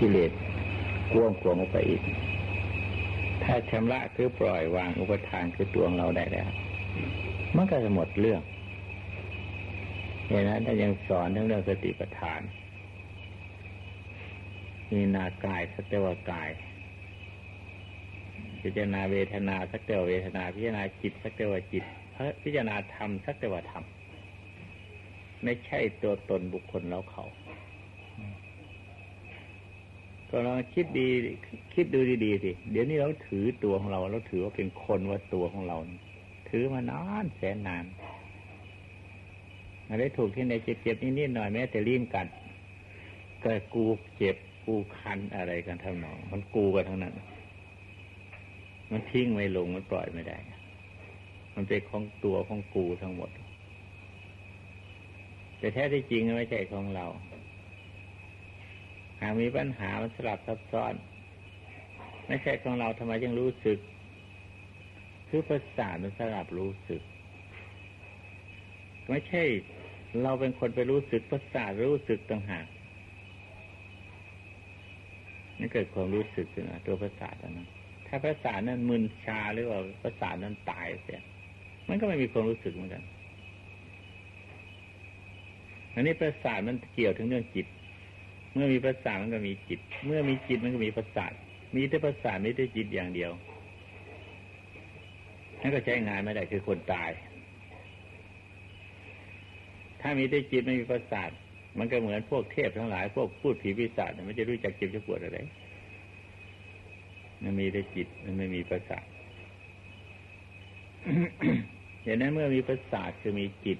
กิเลสกวงกวงออกไปอีก ถ้าชำระคือปล่อยวางอุปทานคือตัวของเราได้แล้ว มันก็จะหมดเรื่องเห็นนั้นถ้ายังสอนทั้งเรื่องสติปัฏฐานมีนากายสักแต่ว่ากายพิจารณาเวทนาสักแต่ว่าเวทนา พิจารณาจิตสักแต่ว่าจิตพิจารณาธรรมสักแต่ว่าธรรมไม่ใช่ตัวตนบุคคลแล้วเขา ก็ลองคิดดี คิดดูดีๆสิ เดี๋ยวนี้เราถือตัวของเราเราถือว่าเป็นคนว่าตัวของเรา ถือมานานแสนนานอะไรถูกที่ไหนเจ็บๆนิดๆหน่อยแม้แต่ลิ้นกัดก็กูเจ็บกูคันอะไรกันทั้งนองมันกูกันทั้งนั้น มันทิ้งไม่ลงมันปล่อยไม่ได้ มันเป็นของตัวของกูทั้งหมด แต่แท้ที่จริงไม่ใช่ของเรา หากมีปัญหามันสลับซับซ้อน ไม่ใช่ของเราทำไมยังรู้สึก คือประสาทมันสลับรู้สึก ไม่ใช่ เราเป็นคนไปรู้สึกประสาทรู้สึกต่างหากนี่เกิดความรู้สึกขึ้นตัวประสาทนั้นถ้าประสาทนั้นมึนชาหรือว่าประสาทนั้นตายเสียมันก็ไม่มีความรู้สึกเหมือนกันอันนี้ประสาทมันเกี่ยวถึงเรื่องจิต มื่อมีประสาทมันก็มีจิต เมื่อมีจิตมันก็มีประสาทมีแต่ประสาทไม่ได้จิตอย่างเดียวนั่นก็ใช้งานไม่ได้คือคนตาย ถ้ามีแต่จิตไม่มีประสาทมันก็เหมือนพวกเทพทั้งหลาย พวกพูดผีปีศาจมันจะรู้จักเจ็บจะปวดอะไรมันมีแต่จิตมันไม่มีประสาทอย่างนั้นเมื่อมีประสาทคือมีจิต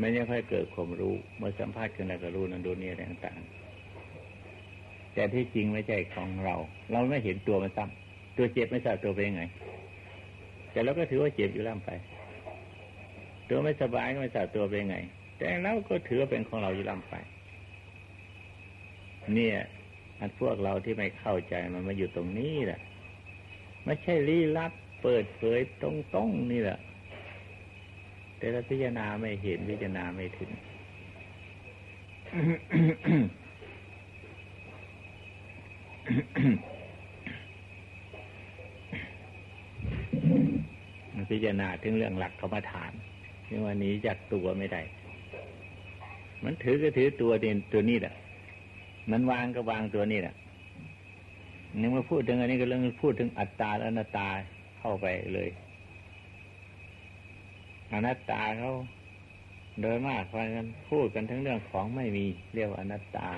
มันยังค่อยเกิดความรู้เมื่อสัมภาษณ์กันแล้วก็รู้นั่นดูนี่อะไรต่างๆแต่ที่จริงไม่ใช่ของเรา เราไม่เห็นตัวมันซ้ำตัวเจ็บไม่ทราบตัวเป็นยังไง แต่เราก็ถือว่าเจ็บอยู่ล่ำไป ตัวไม่สบายก็ไม่ทราบตัวเป็นไง แต่เราก็ถือว่าเป็นของเราอยู่ลำไป เนี่ยอันพวกเราที่ไม่เข้าใจมันมาอยู่ตรงนี้แหละไม่ใช่ลี้ลับเปิดเผยตรงๆนี่แหละ แต่เราพิจารณาไม่เห็นพิจารณาไม่ถึง พิจารณาถึงเรื่องหลักกรรมฐานยังว่านี้จากตัวไม่ได้ มันถือก็ถือตัวเด่นตัวนี้แหละ มันวางก็วางตัวนี้แหละนี่มาพูดถึงอันนี้ก็เรื่องพูดถึงอัตตาและอนัตตาเข้าไปเลย อนัตตาเขาโดยมากพากันพูดกันทั้งเรื่องของไม่มี เรียกว่าอนัตตา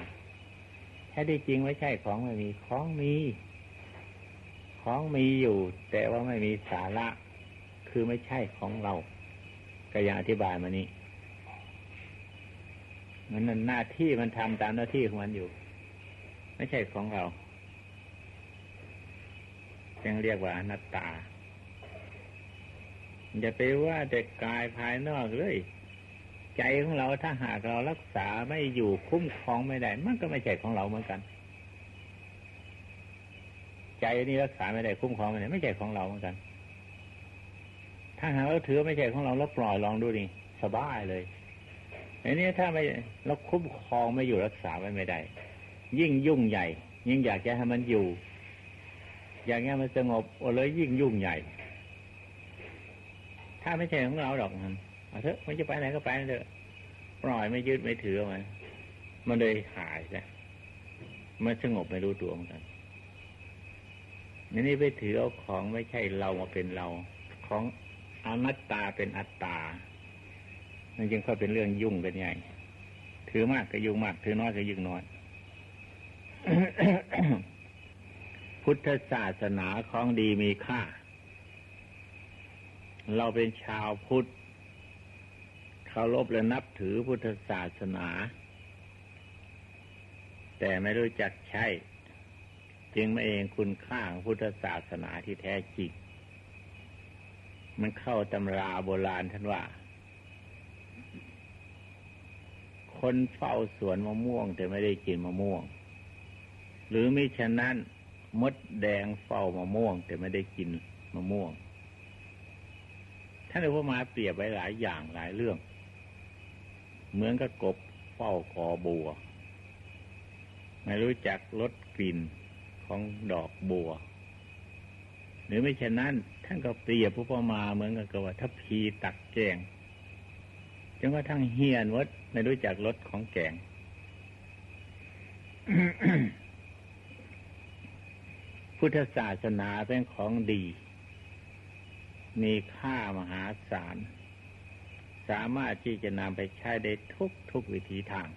แท้ที่จริงไม่ใช่ของไม่มีของมี ของมีอยู่ แต่ว่าไม่มีสาระ คือไม่ใช่ของเราก็ยังอธิบายมานี้มันนั่นหน้าที่มันทำตามหน้าที่ของมันอยู่ ไม่ใช่ของเรายังเรียกว่าอนัตตา อย่าไปว่าแต่กายภายนอกเลย ใจของเราถ้าหากเรารักษาไม่อยู่คุ้มครองไม่ได้ มันก็ไม่ใช่ของเราเหมือนกัน ใจนี้รักษาไม่ได้คุ้มครองไม่ได้ไม่ใช่ของเราเหมือนกัน ถ้าหากเราถือไม่ใช่ของเราเราปล่อยลองดูดิสบายเลยอันนี้ถ้าไม่เราคุ้มครองไม่อยู่รักษาไว้ไม่ได้ ยิ่งยุ่งใหญ่ ยิ่งอยากจะให้มันอยู่ อย่างเงี้ยมันสงบโอ้เลยยิ่งยุ่งใหญ่ ถ้าไม่ใช่ของเราหรอกมันเอาเถอะมันจะไปไหนก็ไปเถอะปล่อยไม่ยึดไม่ถือมันมันเลยหายนะมันสงบไม่รู้ตัวเหมือนกันนี่ไปถือเอาของไม่ใช่เรามาเป็นเรา ของอนัตตาเป็นอัตตามันจึงค่อยเป็นเรื่องยุ่งกันใหญ่ถือมากก็ยุ่งมาก ถือน้อยก็ยุ่งน้อย พุทธศาสนาของดีมีค่า เราเป็นชาวพุทธเคารพและนับถือพุทธศาสนา แต่ไม่รู้จักใช้จึงไม่เองคุณค่าของพุทธศาสนาที่แท้จริง มันเข้าตำราโบราณท่านว่า คนเฝ้าสวนมะม่วง แต่ไม่ได้กินมะม่วง หรือมิฉะนั้นมดแดงเฝ้ามะม่วง แต่ไม่ได้กินมะม่วงานเอามาเปรียบไว้หลายอย่างหลายเรื่อง เหมือนกับกบเฝ้ากอบัว ไม่รู้จักลดกลิ่นของดอกบัว หรือไม่เช่นนั้น ท่านก็เปรียบผู้ปมาเหมือนกับว่าถ้าพีตักแกงจนกระทั่งเฮียนวัดไม่รู้จักรสของแกงพุทธศาสนาเป็นของดี มีค่ามหาศาล สามารถที่จะนำไปใช้ได้ทุกทุกวิธีทาง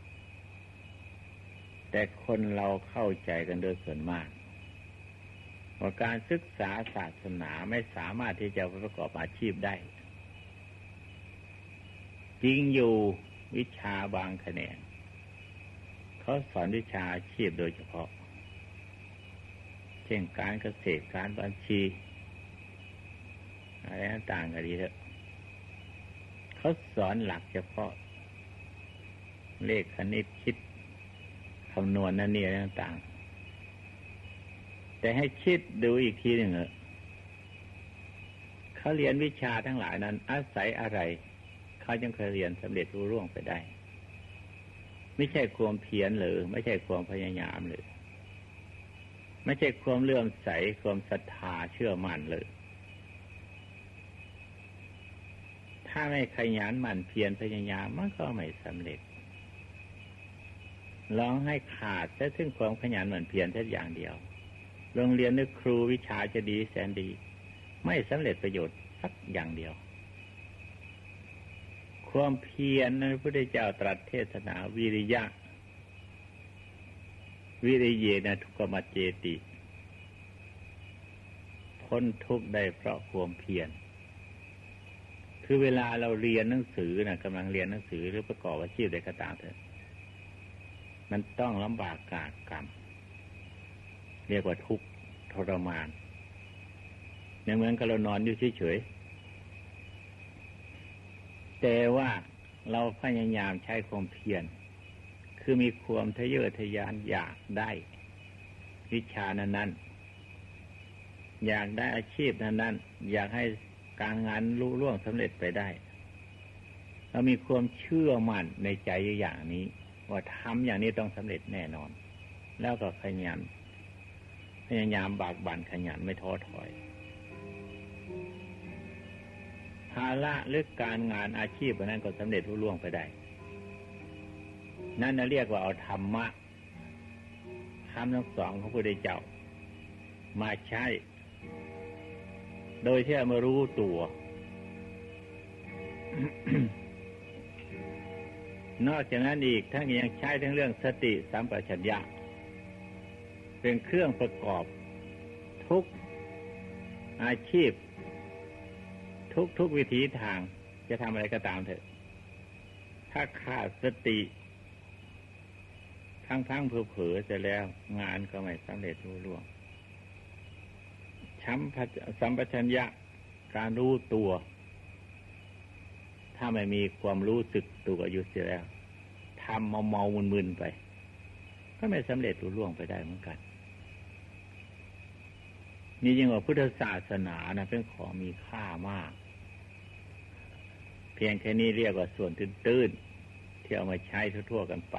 แต่คนเราเข้าใจกันโดยส่วนมาก ว่าการศึกษาศาสนาไม่สามารถที่จะประกอบอาชีพได้ จริงอยู่วิชาบางแขนงเขาสอนวิชาอาชีพโดยเฉพาะ เช่นการเกษตรการบัญชี อะไรต่างกันดีเถอะเขาสอนหลักเฉพาะ เลขคณิตคิดคำนวณนั่นนี่อะไรต่าง แต่ให้คิดดูอีกทีหนึ่งเถอะเขาเรียนวิชาทั้งหลายนั้น อาศัยอะไรเขายังเคยเรียนสำเร็จรู้ร่วงไปได้ ไม่ใช่ความเพียรหรือ ไม่ใช่ความพยายามหรือ ไม่ใช่ความเลื่อมใสความศรัทธาเชื่อมั่นเลย ถ้าไม่ขยันหมั่นเพียรพยายามมันก็ไม่สำเร็จลองให้ขาดแค่ซึ่งความขยันหมั่นเพียรแค่อย่างเดียว โรงเรียนนึกครูวิชาจะดีแสนดี ไม่สำเร็จประโยชน์สักอย่างเดียว ความเพียรนั้นพระพุทธเจ้าตรัสเทศนาวิริยะ วิริเยนะทุกขมัจเจติ พ้นทุกข์ได้เพราะความเพียร คือเวลาเราเรียนหนังสือนะกำลังเรียนหนังสือหรือประกอบอาชีพใดก็ตามเถอะมันต้องลำบากกากกรรม เรียกว่าทุกข์ทรมานอย่างเหมือนกับเรานอนอยู่เฉยๆแต่ว่าเราพยายามใช้ความเพียรคือมีความทะเยอทะยานอยากได้ วิชานั้นน์อยากได้อาชีพนั้นน์อยากให้ การงานรุ่ร่วงสำเร็จไปได้ เรามีความเชื่อมั่นในใจอย่างนี้ ว่าทำอย่างนี้ต้องสำเร็จแน่นอน แล้วก็ขยันพยายามบากบั่นขยันไม่ท้อถอย ภาระหรือการงานอาชีพนั้นก็สำเร็จรุ่ล่วงไปได้ นั่นเรียกว่าเอาธรรมะคำทั้งสองของพระพุทธเจ้า มาใช้ โดยที่มารู้ตัว นอกจากนั้นอีกทั้งยังใช้ทั้งเรื่องสติสัมปชัญญะ เป็นเครื่องประกอบทุกอาชีพ ทุกทุกวิธีทางจะทำอะไรก็ตามเถอะ ถ้าขาดสติทั้งทั้งเผลอๆจะแล้วงานก็ไม่สำเร็จรุ่ร่วง สัมปชัญญะการรู้ตัว ถ้าไม่มีความรู้สึกตัวอยู่เสียแล้วทำเมาเมามึนๆไป ก็ไม่สำเร็จรุ่ร่วงไปได้เหมือนกัน นี่ยังว่าพุทธศาสนานะเป็นของมีค่ามาก เพียงแค่นี้เรียกว่าส่วนตื้นๆที่เอามาใช้ทั่วๆกันไป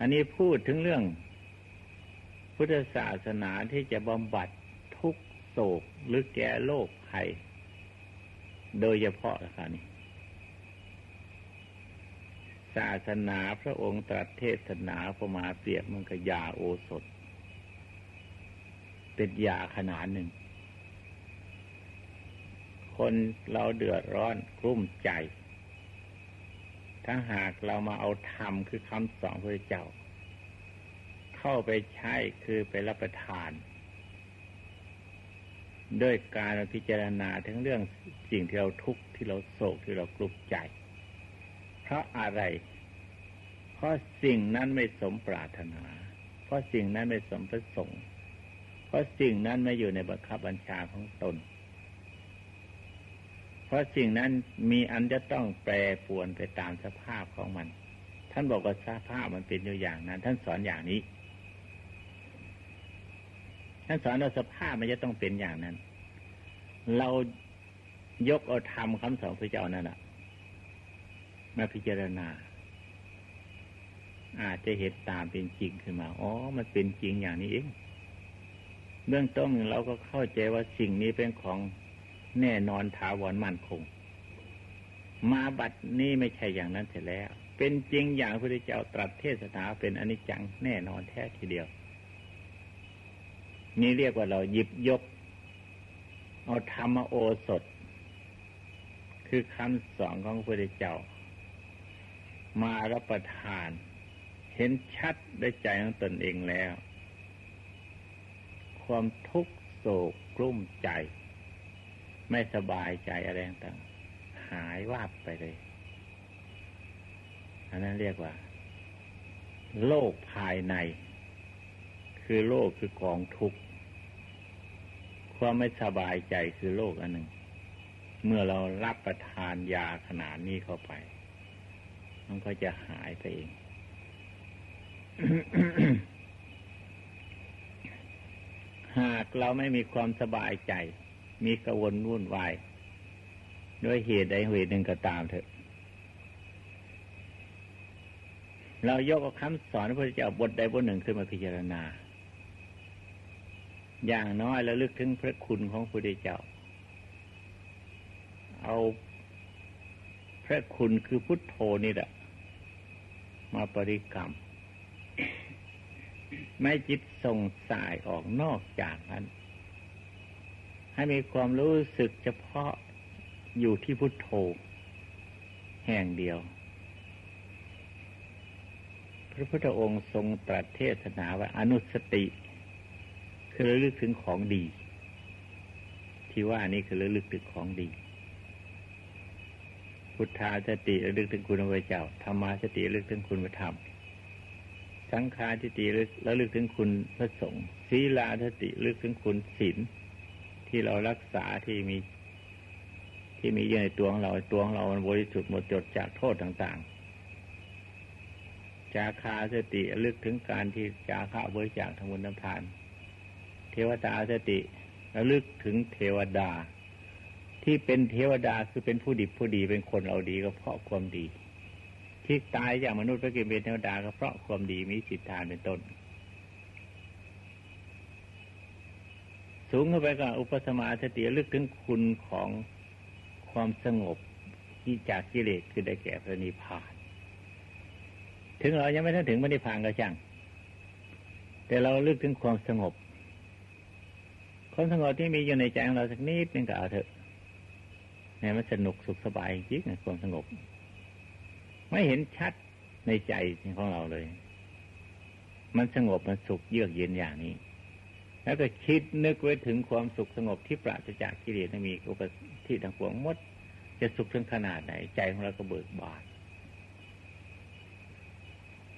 อันนี้พูดถึงเรื่อง พุทธศาสนาที่จะบำบัดทุกโศกหรือแก้โรคภัยโดยเฉพาะนะครับนี่ศาสนาพระองค์ตรัสเทศนาประมาเปรียบมันกับยาโอสถเป็นยาขนาดหนึ่ง คนเราเดือดร้อนกลุ้มใจ ถ้าหากเรามาเอาธรรมคือคำสอนพระเจ้า เข้าไปใช้คือไปรับประทาน ด้วยการพิจารณาทั้งเรื่องสิ่งที่เราทุกข์ที่เราโศกที่เรากลุ้มใจ เพราะอะไร เพราะสิ่งนั้นไม่สมปรารถนา เพราะสิ่งนั้นไม่สมประสงค์ เพราะสิ่งนั้นไม่อยู่ในบังคับบัญชาของตน เพราะสิ่งนั้นมีอันจะต้องแปรปวนไปตามสภาพของมันท่านบอกว่าสภาพมันเป็นอยู่อย่างนั้น ท่านสอนอย่างนี้ ท่านสอนว่าสภาพมันจะต้องเป็นอย่างนั้น เรายกเอาธรรมคำสอนพระเจ้านั่นแหะมาพิจารณา อาจจะเห็นตามเป็นจริงขึ้นมา อ๋อ มันเป็นจริงอย่างนี้เอง เบื้องต้นเราก็เข้าใจว่าสิ่งนี้เป็นของแน่นอนถาวรมั่นคง มาบัดนี้ไม่ใช่อย่างนั้นเสร็จแล้ว เป็นจริงอย่างพระพุทธเจ้าตรัสเทศนาเป็นอนิจจังแน่นอนแท้ทีเดียว นี่เรียกว่าเราหยิบยก เอาธรรมโอสถ คือคำสอนของพระพุทธเจ้า มารับประทาน เห็นชัดได้ใจของตนเองแล้ว ความทุกข์โศกกลุ้มใจ ไม่สบายใจอะไรต่างหายวาบไปเลย อันนั้นเรียกว่า โลกภายใน คือโลกคือกองทุกข์ความไม่สบายใจคือโลกอันหนึ่ง เมื่อเรารับประทานยาขนาดนี้เข้าไป มันก็จะหายไปเอง หากเราไม่มีความสบายใจ มีกระวนวุ่นวายด้วยเหตุใดเหตุหนึ่งก็ตามเถอะ เรายกคำสอนพระพุทธเจ้าบทใดบทหนึ่งขึ้นมาพิจารณา อย่างน้อยแล้วลึกถึงพระคุณของพระพุทธเจ้า เอาพระคุณคือพุทโธนี่แหละมาปริกรรม ไม่จิตส่งสายออกนอกจากนั้น ให้มีความรู้สึกเฉพาะอยู่ที่พุทโธ แห่งเดียว พระพุทธองค์ทรงตรัสเทศนาว่าอนุสติ คือระลึกถึงของดี ที่ว่านี้คือระลึกถึงของดี พุทธาสติระลึกถึงคุณพระเจ้าธรรมาสติระลึกถึงคุณพระธรรม สังฆาสติระลึกถึงคุณพระสงฆ์ศีลาสติระลึกถึงคุณศีลที่เรารักษาที่มี ที่มีอยู่ในตัวของเราตัวของเรามันบริสุทธิ์หมดจดจากโทษต่างๆ จาคาสติลึกถึงการที่จาคาบริจาคทำบุญน้ำทาน เทวตาสติระลึกถึงเทวดา ที่เป็นเทวดาคือเป็นผู้ดีผู้ดีเป็นคนเราดีก็เพราะความดีที่ตายจากมนุษย์ไปกินเป็นเทวดาก็เพราะความดีมีสิทธานเป็นต้น สูงขึ้นไปก็อุปสมาสติลึกถึงคุณของความสงบที่จากกิเลสคือได้แก่พระนิพพาน ถึงเรายังไม่ถึงพระนิพพานก็ช่างแต่เราลึกถึงความสงบ ความสงบที่มีอยู่ในใจของเราสักนิดนึงก็เอาเถอะเนี่ยมันสนุกสุขสบายจริงความสงบ ไม่เห็นชัดในใจของเราเลย มันสงบมันสุขเยือกเย็นอย่างนี้ แล้วก็คิดนึกไว้ถึงความสุขสงบที่ปราศจากกิเลสมีอุปที่ทั้งปวงมด จะสุขถึงขนาดไหน ใจของเราก็เบิกบาน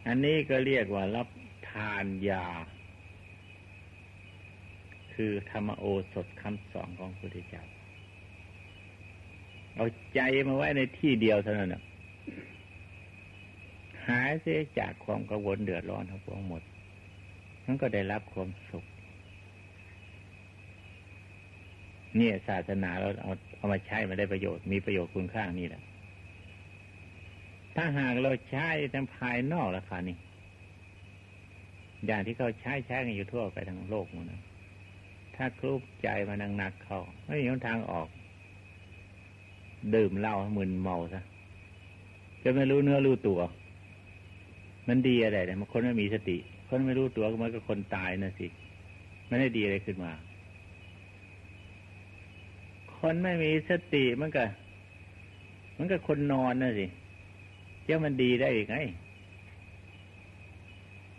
อันนี้ก็เรียกว่ารับทานยา คือธรรมโอสถคำสอนของพระพุทธเจ้า เอาใจมาไว้ในที่เดียวเท่านั้นหายเสียจากความกังวลเดือดร้อนทั้งปวงหมดมันก็ได้รับความสุข เนี่ยศาสนาเราเอาเอามาใช้มาได้ประโยชน์มีประโยชน์คุณค่านี่แหละ ถ้าหากเราใช้ทางภายนอกราคานี่อย่างที่เขาใช้ใช้กันอยู่ทั่วไปทั้งโลกมันนะ ถ้าคลุบใจมานังหนักเขาไม่มีทางออก ดื่มเหล้ามึนเมาซะจะไม่รู้เนื้อรู้ตัว มันดีอะไรเนี่ยมันคนไม่มีสติ คนไม่รู้ตัวมันก็คนตายน่ะสิไม่ได้ดีอะไรขึ้นมา คนไม่มีสติมันก็มันก็คนนอนน่ะสิเจ้ามันดีได้อีกไง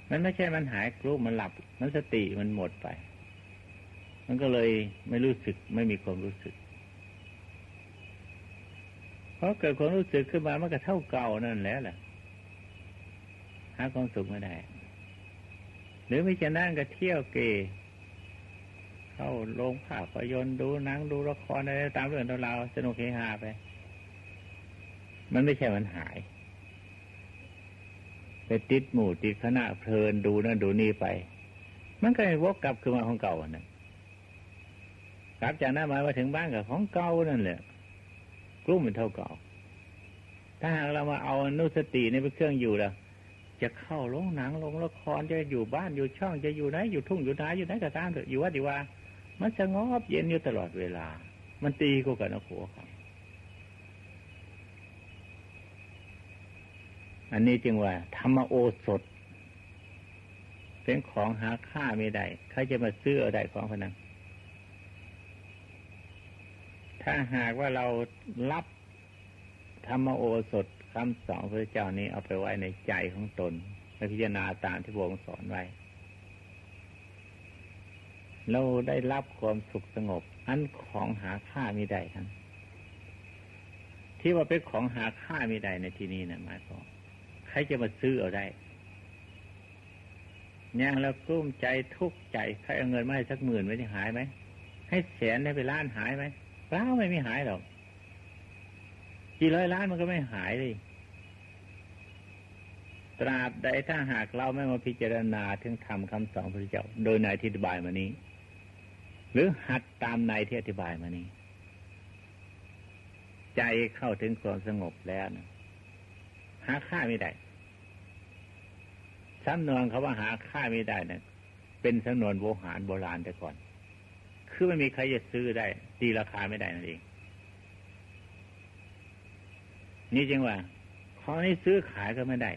มันไม่ใช่มันหายกลุ้มมันหลับ มันสติมันหมดไป มันก็เลยไม่รู้สึกไม่มีความรู้สึกเพราะเกิดความรู้สึกขึ้นมามันก็เท่าเก่านั่นแล้วแหละหาความสุขไม่ได้ หรือไม่เช่นนั้นก็เที่ยวเกเข้าโรงภาพยนตร์ดูหนังดูละครอะไรตามเรื่องราวสนุกเฮฮาไป มันไม่ใช่มันหาย ไปติดหมู่ติดคณะเพลินดูนั่นดูนี่ไป มันก็วกกลับขึ้นมาของเก่านั่น กลับจากนั้นมามาถึงบ้านกับของเก่านั่นแหละกลุ้มเป็นเท่าเก่า ถ้าหากเรามาเอานุสติในเป็นเครื่องอยู่แล้วจะเข้าลงหนังลงละครจะอยู่บ้านอยู่ช่องจะอยู่ไหนอยู่ทุ่งอยู่นาอยู่ไหนก็ตามเถอะอยู่วัดดีว่า มันสงบเย็นอยู่ตลอดเวลา มันตีกูกันนะผัวครับอันนี้จึงว่า ธรรมโอสถ เป็นของหาค่าไม่ได้ใครจะมาซื้อเอาได้ของพนัน ถ้าหากว่าเรารับธรรมโอสถคำสอนพระเจ้านี้เอาไปไว้ในใจของตนแลพิจารณาตามที่พระองค์สอนไว้ เราได้รับความสุขสงบ อันของหาค่าม่ได้ทั้งที่ว่าเป็นของหาค่าม่ได้ในที่นี้นะหมายความใครจะมาซื้อเอาได้ย่างแล้วกลุ้มใจทุกข์ใจใครเอาเงินมาให้สักหมื่นไม่ได้หายไหมให้แสนได้ไปล้านหายไหม เปล่าไม่มีหายหรอกกี่ร้อยล้านมันก็ไม่หายเลยตราบใดถ้าหากเราไม่มาพิจารณาถึงธรรมคำสอนพระเจ้า โดยในที่อธิบายมานี้ หรือหัดตามในที่อธิบายมานี้ ใจเข้าถึงความสงบแล้วนะหาค่าไม่ได้สำนวนเขาว่าหาค่าไม่ได้นะเป็นสำนวนโบหารโบราณแต่ก่อน คือไม่มีใครจะซื้อได้ตีราคาไม่ได้นั่นเอง นี่จึงว่า ของนี้ซื้อขายก็ไม่ได้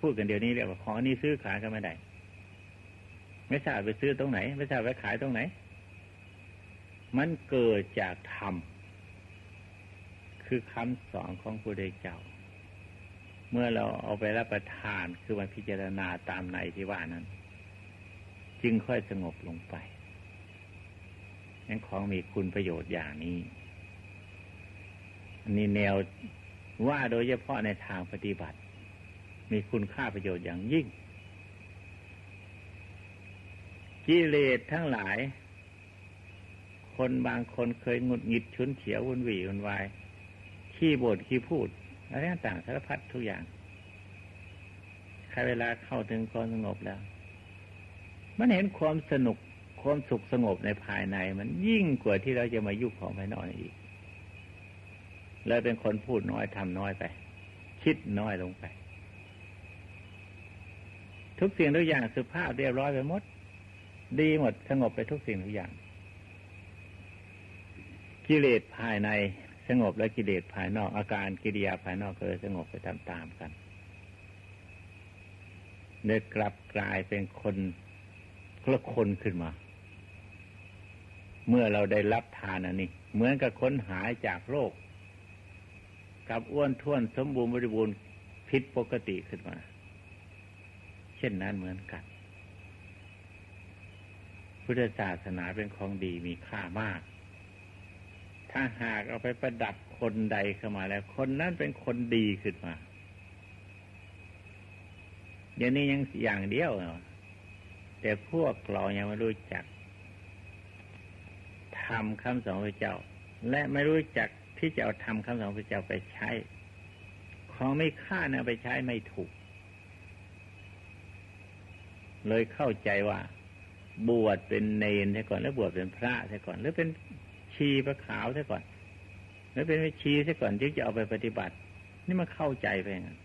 พูดกันเดี๋ยวนี้เรียกว่าของนี้ซื้อขายก็ไม่ได้ ไม่ทราบไปซื้อตรงไหน ไม่ทราบไปขายตรงไหน มันเกิดจากธรรมคือคำสอนของพระเดเจ้า เมื่อเราเอาไปรับประทานคือมันพิจารณาตามในที่ว่านั้น จึงค่อยสงบลงไป นั่นของมีคุณประโยชน์อย่างนี้อันนี้แนวว่าโดยเฉพาะในทางปฏิบัติ มีคุณค่าประโยชน์อย่างยิ่ง กิเลสทั้งหลาย คนบางคนเคยงุดหงิดชุนเฉียววุ่นวี่วุ่นวายขี้บ่นขี้พูดอะไรต่างสารพัดทุกอย่างใครเวลาเข้าถึงความสงบแล้ว มันเห็นความสนุก ความสุขสงบในภายใน มันยิ่งกว่าที่เราจะมายุบของภายนอกอีกเลยเป็นคนพูดน้อยทำน้อยไป คิดน้อยลงไป ทุกสิ่งทุกอย่างสุภาพเรียบร้อยไปหมด ดีหมดสงบไปทุกสิ่งทุกอย่าง กิเลสภายในสงบและกิเลสภายนอก อาการกิริยาภายนอกก็เลยสงบไปตามๆกันเดิกลับกลายเป็นคนละคนขึ้นมา เมื่อเราได้รับทานอันนี้ เหมือนกับค้นหายจากโรคกับอ้วนท้วนสมบูรณ์บริบูรณ์ผิดปกติขึ้นมา เช่นนั้นเหมือนกัน พุทธศาสนาเป็นของดีมีค่ามาก ถ้าหากเอาไปประดับคนใดเข้ามาแล้ว คนนั้นเป็นคนดีขึ้นมาอย่างนี้ยังอย่างเดียว แต่พวกเรายังไม่รู้จัก ทำคำสอนพระเจ้า และไม่รู้จักที่จะเอาทำคำสอนพระเจ้าไปใช้ ของไม่ค่านะไปใช้ไม่ถูก เลยเข้าใจว่า บวชเป็นเนนใช่ก่อน แล้วบวชเป็นพระใช่ก่อน หรือเป็นชีพระขาวใช่ก่อนหรือเป็นชีใช่ก่อนที่จะเอาไปปฏิบัติ นี่มันเข้าใจไปงั้น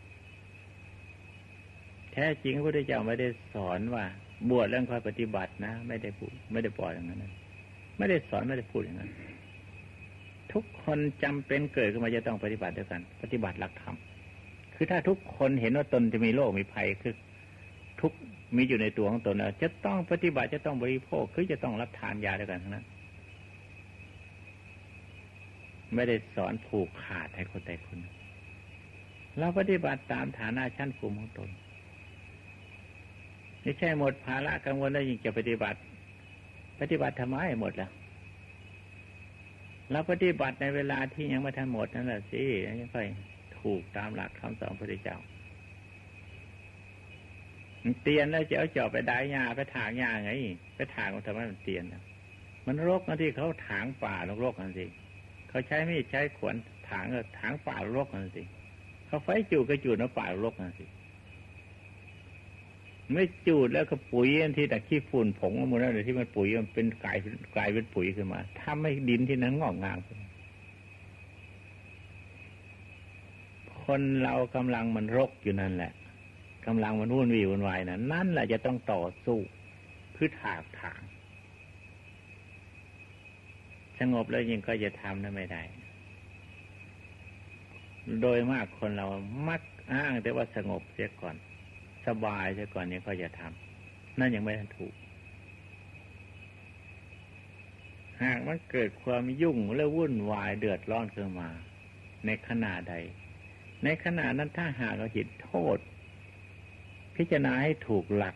แท้จริงพระพุทธเจ้าไม่ได้สอนว่า บวชแล้วคอยปฏิบัตินะ ไม่ได้ไม่ได้ปล่อยอย่างนั้น ไม่ได้สอนไม่ได้พูดอย่างนั้น ทุกคนจำเป็นเกิดขึ้นมาจะต้องปฏิบัติด้วยกัน ปฏิบัติหลักธรรม คือถ้าทุกคนเห็นว่าตนจะมีโรคมีภัยคือ ทุกมีอยู่ในตัวของตนจะต้องปฏิบัติจะต้องบริโภคคือจะต้องรับทานยาด้วยกันทั้งนั้นไม่ได้สอนผูกขาดให้คนใดคนเราปฏิบัติตามฐานะชั้นภูมิของตน ไม่ใช่หมดภาระกังวลแล้วยิ่งจะปฏิบัติ ปฏิบัติทำไมหมดแล้วเราปฏิบัติในเวลาที่ยังไม่ทันหมดนั่นแหละสิยังค่อยถูกตามหลักคำสอนพระเจ้าเตียนแล้วจะเอาจอบไปได้ยาไปถางยาไงไปถางมันทำไมมันเตียนมันรกนะที่เขาถางป่าลรกกันสิเขาใช้ไม่ใช้ขวนถางก็ถางป่ารกกันสิเขาไฟจูดก็จูดนะป่ารกกันสิ ไม่จูดแล้วก็ปุ๋ยที่แต่ขี้ฝุ่นผงมันนั่นที่มันปุ๋ยมันเป็นกลายกลายเป็นปุ๋ยขึ้นมาถ้าไม่ดินที่นั้นงอกงามคนเรากำลังมันรกอยู่นั่นแหละกำลังมันวุ่นวี่วุ่นวายนะนั่นแหละจะต้องต่อสู้คือถากถางสงบแล้วยิ่งก็จะทำนั้นไม่ได้ โดยมากคนเรามักอ้างแต่ว่าสงบเสียก่อน สบายเสียก่อนนี้ก็จะทำนั่นยังไม่ทันถูก หากมันเกิดความยุ่งและวุ่นวายเดือดร้อนขึ้นมา ในขณะใด ในขณะนั้นถ้าหากเราหิดโทษ พิจารณาให้ถูกหลัก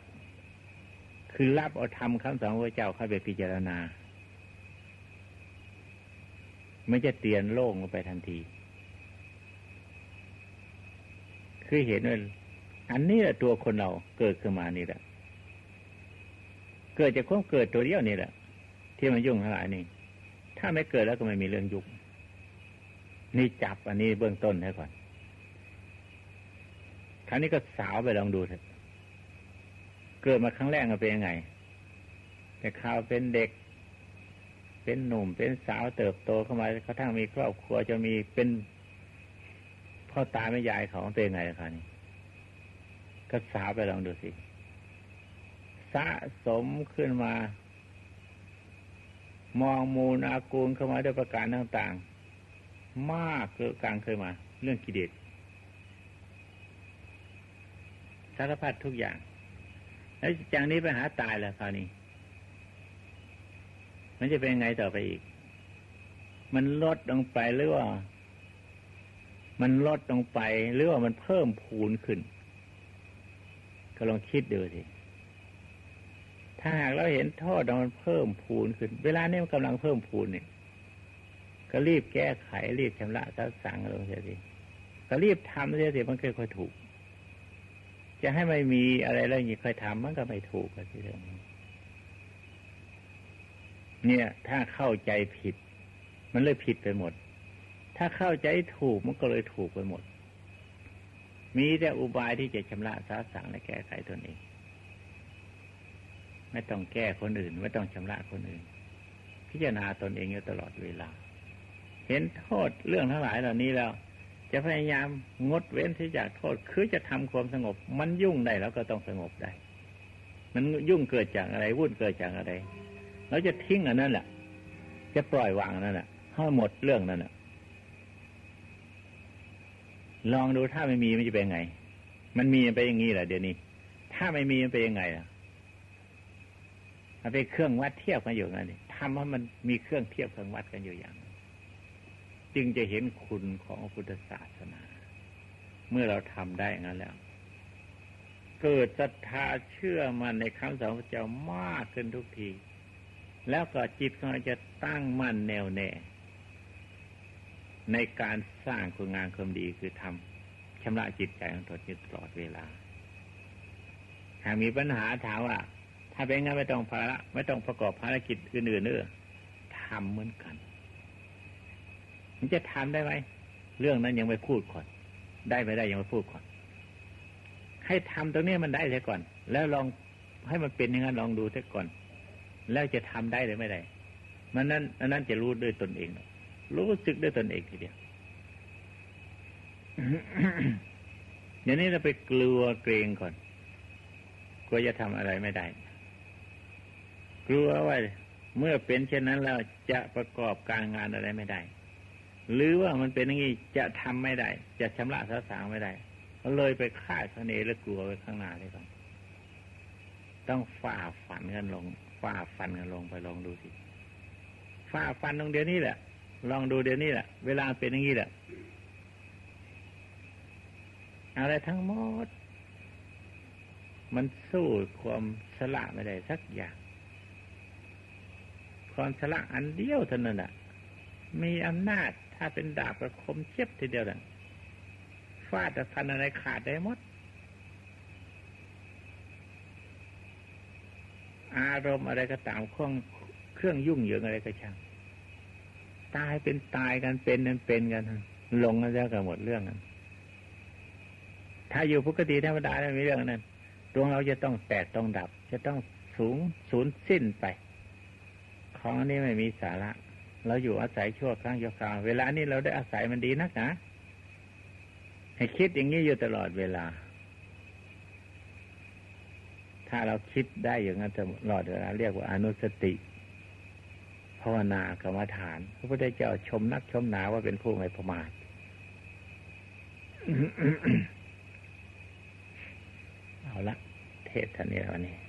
คือรับเอาธรรมคำสอนพระเจ้าเข้าไปพิจารณาไม่จะเตียนโล่งลงไปทันที คือเห็นว่า อันนี้แหละตัวคนเราเกิดขึ้นมานี่แหละ เกิดจากความเกิดตัวเดียวนี่แหละ ที่มันยุ่งทั้งหลายนี่ ถ้าไม่เกิดแล้วก็ไม่มีเรื่องยุ่งนี่จับอันนี้เบื้องต้นให้ก่อน ครั้นี้ก็สาวไปลองดูเถอะ เกิดมาครั้งแรกเป็นยังไง แต่ข่าวเป็นเด็ก เป็นหนุ่ม เป็นสาวเติบโตเข้ามาเขาทั้งมีครอบครัวจะมีเป็นพ่อตาแม่ยายเขาเป็นไงคะนี่ ก็สาไปลองดูสิ สะสมขึ้นมา มองมูลอากูลเข้ามาด้วยประการต่างๆ มากเกิดกลางเคยมา เรื่องกิเลสสารพัดทุกอย่าง แล้วจากนี้ไปหาตายแล้วคราวนี้ มันจะเป็นไงต่อไปอีก มันลดลงไปหรือว่า มันลดลงไปหรือว่ามันเพิ่มพูนขึ้น ก็ลองคิดดูสิ ถ้าหากเราเห็นโทษมันเพิ่มพูนขึ้น เวลานี้มันกำลังเพิ่มพูนเนี่ยก็รีบแก้ไขรีบชำระสัสั่งลงเสียสิก็รีบทำเสียสิมันค่อยๆถูก จะให้ไม่มีอะไรแล้วอย่างนี้ค่อยทำมันก็ไม่ถูกกันทีเดียวเนี่ย ถ้าเข้าใจผิด มันเลยผิดไปหมด ถ้าเข้าใจถูกมันก็เลยถูกไปหมด มีแต่อุบายที่จะชำระสาสังและแก้ไขตนเอง ไม่ต้องแก้คนอื่น ไม่ต้องชำระคนอื่น พิจารณาตนเองอยู่ตลอดเวลา เห็นโทษเรื่องทั้งหลายเหล่านี้แล้ว จะพยายามงดเว้นที่จากโทษ คือจะทำความสงบ มันยุ่งได้แล้วก็ต้องสงบได้ มันยุ่งเกิดจากอะไรวุ่นเกิดจากอะไรเราจะทิ้งอันนั้นแหละจะปล่อยวางนั่นแหละให้หมดเรื่องนั้นแหละ ลองดูถ้าไม่มีมันจะเป็นไง มันมีไปอย่างนี้แหละเดี๋ยวนี้ ถ้าไม่มีมันเป็นยังไงล่ะมันเป็นเครื่องวัดเทียบกันอยู่นั่นนี่ทำให้มันมีเครื่องเทียบเครื่องวัดกันอยู่อย่าง จึงจะเห็นคุณของพุทธศาสนา เมื่อเราทำได้งั้นแล้ว เกิดศรัทธาเชื่อมันในคำสอนพระเจ้ามากขึ้นทุกที แล้วก็จิตของเราจะตั้งมั่นแน่วแน่ ในการสร้างคุณงานความดีคือทำชำระจิตใจของตนอยู่ตลอดเวลา หากมีปัญหาถามว่า ถ้าเป็นงั้นไม่ต้องภาระไม่ต้องประกอบภารกิจอื่นๆเนอทำเหมือนกัน มันจะทำได้ไหมเรื่องนั้นยังไม่พูดก่อน ได้ไม่ได้ยังไม่พูดก่อน ให้ทำตรงนี้มันได้เสียก่อน แล้วลองให้มันเป็นอย่างนั้นลองดูเสียก่อน แล้วจะทำได้หรือไม่ได้มันนั้นอันนั้นจะรู้ด้วยตนเอง รู้สึกได้ตนเองทีเดียวอย่างนี้เราไปกลัวเกรงก่อนกลัวจะทำอะไรไม่ได้ กลัวว่าเมื่อเป็นเช่นนั้นแล้วจะประกอบการงานอะไรไม่ได้ หรือว่ามันเป็นอย่างนี้จะทำไม่ได้ จะชำระสาสางไม่ได้ก็เลยไปฆ่าคะเนและกลัวไปข้างหน้าเลยก่อนต้องฝ่าฝันกันลง ฝ่าฟันกันลงไปลองดูสิ ฝ่าฟันตรงเดียวนี้แหละ ลองดูเดี๋ยวนี้แหละ เวลาเป็นอย่างนี้แหละ อะไรทั้งหมด มันสู้ความสละไม่ได้สักอย่าง ความสละอันเดียวเท่านั้นแหะมีอำนาจถ้าเป็นดาบประคมเชียบทีเดียวน่ะฟาดแต่ฟันอะไรขาดได้หมด อารมณ์อะไรก็ตามเครื่องเครื่องยุ่งเหยิงอะไรก็ช่าง ตายเป็นตายกันเป็นนั้นเป็นกันลงกันแล้วกันหมดเรื่องนั้นถ้าอยู่ปกติธรรมดาไม่มีเรื่องนั้นดวงเราจะต้องแตกต้องดับ จะต้องสูงสูญสิ้นไปของนี้ไม่มีสาระ เราอยู่อาศัยชั่วครั้งชั่วคราวเวลานี้เราได้อาศัยมันดีนักนะให้คิดอย่างนี้อยู่ตลอดเวลา ถ้าเราคิดได้อย่างนั้นตลอดเวลาเรียกว่าอนุสติ ภาวนากรรมฐาน พระพุทธเจ้าชมนักชมหนาว่าเป็นผู้ไม่ประมาทเอาละเทศท่านนี้วันนี้